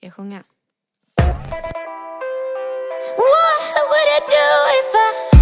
Ska jag sjunga? What would I do if I